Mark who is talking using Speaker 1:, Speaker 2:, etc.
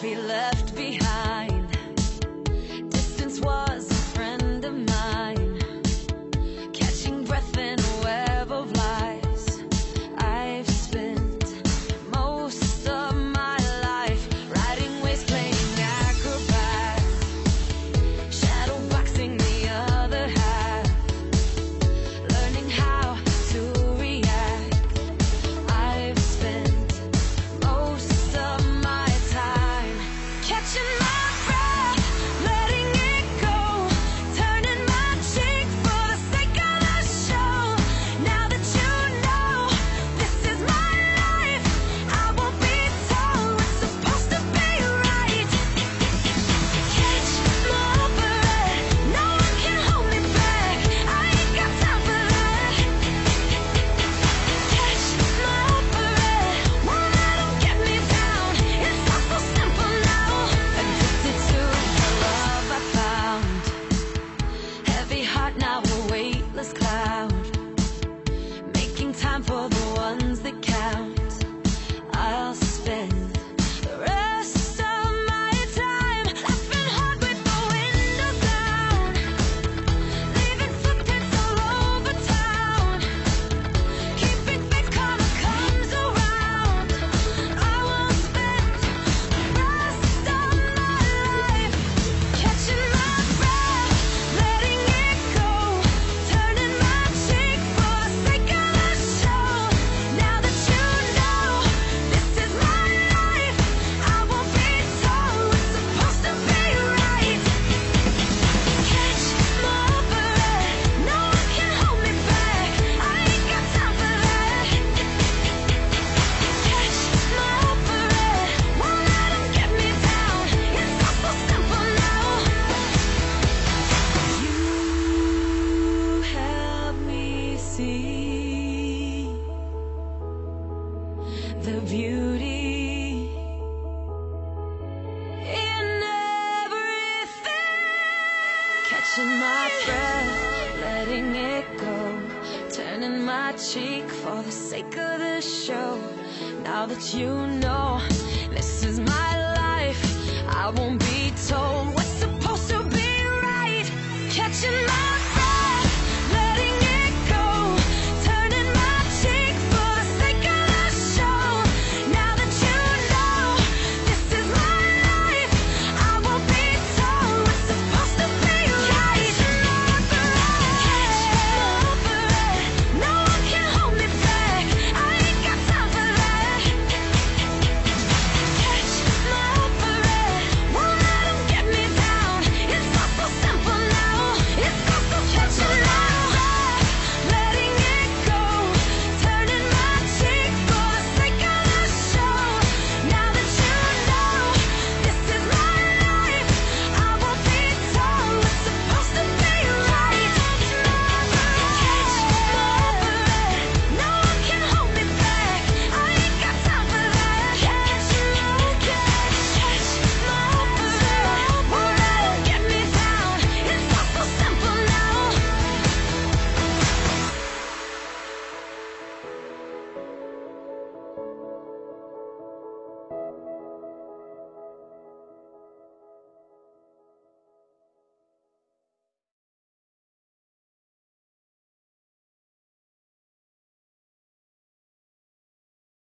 Speaker 1: be left behind. the beauty in everything. Catching my breath, letting it go, turning my cheek for the sake of the show. Now that you know this is my life, I won't.